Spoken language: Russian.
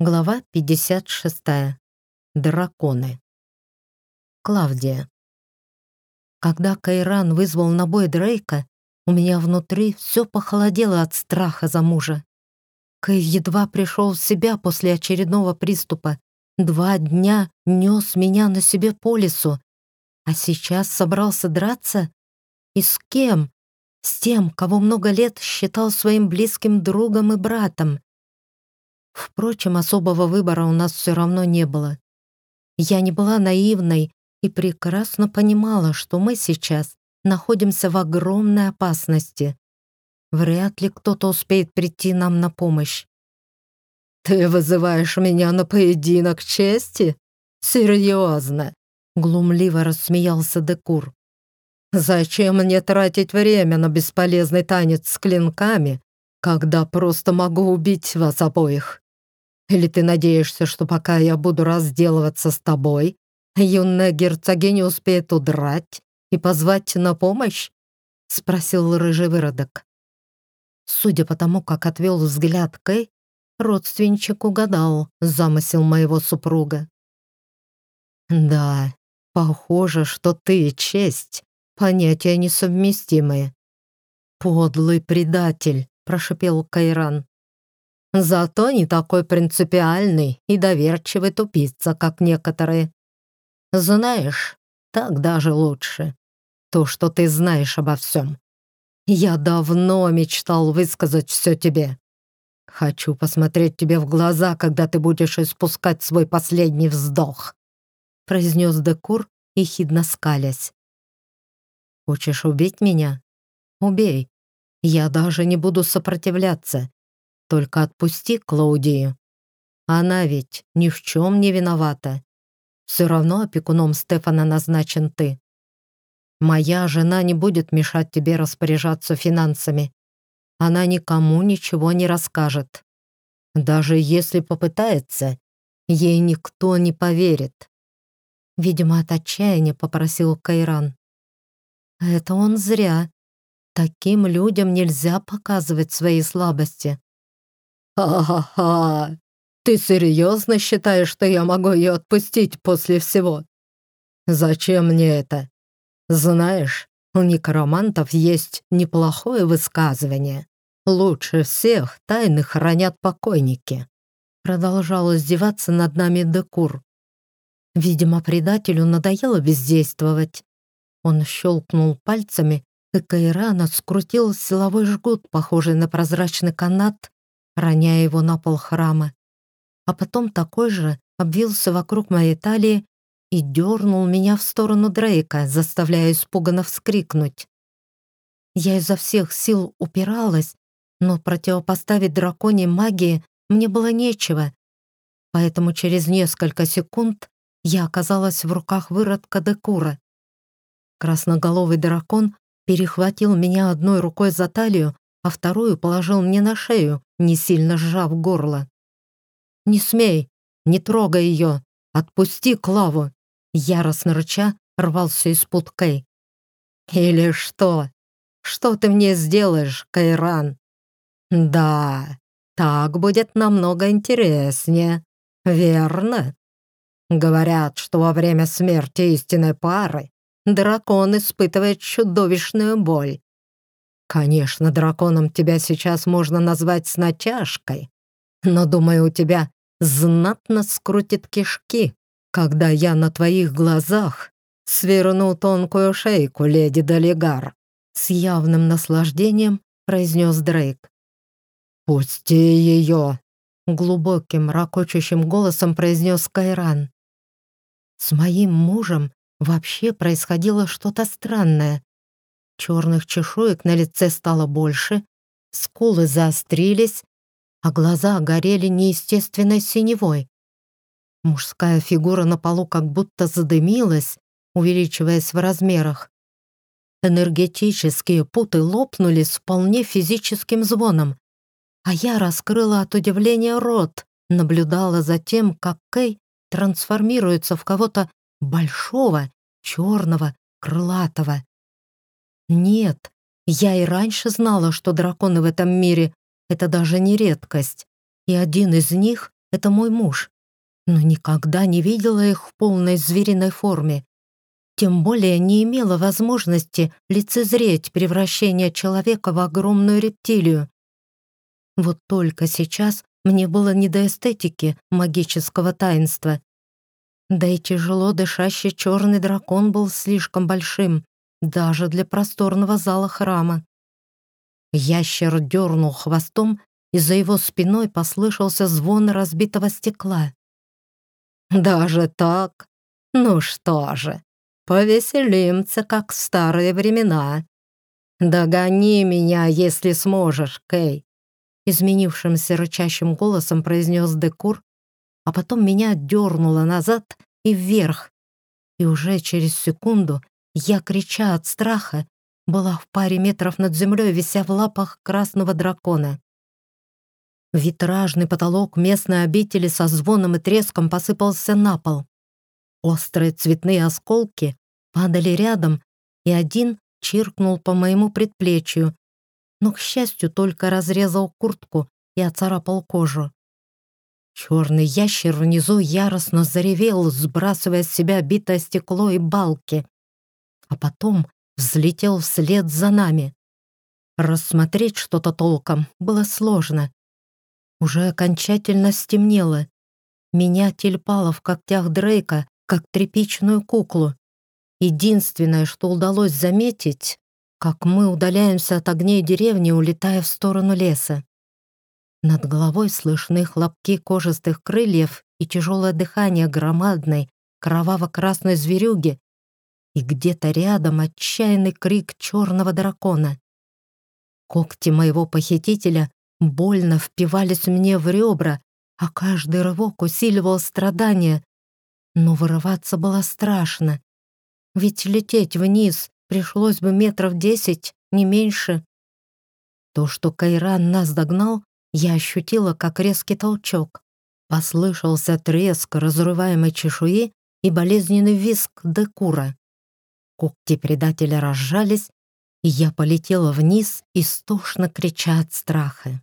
Глава 56. Драконы. Клавдия. Когда Кайран вызвал на бой Дрейка, у меня внутри все похолодело от страха за мужа. Кай едва пришел в себя после очередного приступа. Два дня нес меня на себе по лесу, а сейчас собрался драться? И с кем? С тем, кого много лет считал своим близким другом и братом. Впрочем, особого выбора у нас все равно не было. Я не была наивной и прекрасно понимала, что мы сейчас находимся в огромной опасности. Вряд ли кто-то успеет прийти нам на помощь. «Ты вызываешь меня на поединок чести? Серьезно?» Глумливо рассмеялся Декур. «Зачем мне тратить время на бесполезный танец с клинками, когда просто могу убить вас обоих? Или ты надеешься, что пока я буду разделываться с тобой, юная герцогиня успеет удрать и позвать на помощь?» — спросил рыжий выродок. Судя по тому, как отвел взгляд Кэй, родственничек угадал замысел моего супруга. «Да, похоже, что ты и честь — понятия несовместимые». «Подлый предатель», — прошипел Кайран. Зато не такой принципиальный и доверчивый тупица, как некоторые. Знаешь, так даже лучше. То, что ты знаешь обо всем. Я давно мечтал высказать все тебе. Хочу посмотреть тебе в глаза, когда ты будешь испускать свой последний вздох», произнес Декур, ехидно скалясь. «Хочешь убить меня? Убей. Я даже не буду сопротивляться. Только отпусти Клаудию. Она ведь ни в чем не виновата. Все равно опекуном Стефана назначен ты. Моя жена не будет мешать тебе распоряжаться финансами. Она никому ничего не расскажет. Даже если попытается, ей никто не поверит. Видимо, от отчаяния попросил Кайран. Это он зря. Таким людям нельзя показывать свои слабости. «Ха-ха-ха! Ты серьезно считаешь, что я могу ее отпустить после всего? Зачем мне это? Знаешь, у некромантов есть неплохое высказывание. Лучше всех тайны хранят покойники». Продолжал издеваться над нами Декур. Видимо, предателю надоело бездействовать. Он щелкнул пальцами, и Кайрана скрутил силовой жгут, похожий на прозрачный канат, роняя его на пол храма. А потом такой же обвился вокруг моей талии и дернул меня в сторону Дрейка, заставляя испуганно вскрикнуть. Я изо всех сил упиралась, но противопоставить драконьей магии мне было нечего, поэтому через несколько секунд я оказалась в руках выродка Декура. Красноголовый дракон перехватил меня одной рукой за талию, а вторую положил мне на шею, не сильно сжав горло. «Не смей! Не трогай ее! Отпусти Клаву!» Яростно рыча рвался из-под Кэй. «Или что? Что ты мне сделаешь, Кайран?» «Да, так будет намного интереснее, верно?» Говорят, что во время смерти истинной пары дракон испытывает чудовищную боль. Конечно, драконом тебя сейчас можно назвать с натяжкой, но, думаю, у тебя знатно скрутит кишки, когда я на твоих глазах сверну тонкую шейку леди Долигар. С явным наслаждением произнес Дрейк. «Пусти ее!» Глубоким, ракочущим голосом произнес Кайран. С моим мужем вообще происходило что-то странное. Черных чешуек на лице стало больше, скулы заострились, а глаза горели неестественной синевой. Мужская фигура на полу как будто задымилась, увеличиваясь в размерах. Энергетические путы лопнули с вполне физическим звоном, а я раскрыла от удивления рот, наблюдала за тем, как Кэй трансформируется в кого-то большого, черного, крылатого. Нет, я и раньше знала, что драконы в этом мире — это даже не редкость, и один из них — это мой муж, но никогда не видела их в полной звериной форме. Тем более не имела возможности лицезреть превращение человека в огромную рептилию. Вот только сейчас мне было не до эстетики магического таинства. Да и тяжело дышащий черный дракон был слишком большим, даже для просторного зала храма. Ящер дернул хвостом, и за его спиной послышался звон разбитого стекла. «Даже так? Ну что же, повеселимся, как в старые времена. Догони меня, если сможешь, Кей!» Изменившимся рычащим голосом произнес Декур, а потом меня дернуло назад и вверх. И уже через секунду я, крича от страха, была в паре метров над землей, вися в лапах красного дракона. Витражный потолок местной обители со звоном и треском посыпался на пол. Острые цветные осколки падали рядом, и один чиркнул по моему предплечью, но, к счастью, только разрезал куртку и оцарапал кожу. Черный ящер внизу яростно заревел, сбрасывая с себя битое стекло и балки, а потом взлетел вслед за нами. Рассмотреть что-то толком было сложно. Уже окончательно стемнело. Меня тельпало в когтях Дрейка, как тряпичную куклу. Единственное, что удалось заметить, как мы удаляемся от огней деревни, улетая в сторону леса. Над головой слышны хлопки кожистых крыльев и тяжелое дыхание громадной, кроваво-красной зверюги, и где-то рядом отчаянный крик черного дракона. Когти моего похитителя больно впивались мне в ребра, а каждый рывок усиливал страдания. Но вырываться было страшно, ведь лететь вниз пришлось бы метров десять, не меньше. То, что Кайран нас догнал, я ощутила как резкий толчок. Послышался треск разрываемой чешуи и болезненный визг декура. Когти предателя разжались, и я полетела вниз, истошно крича от страха.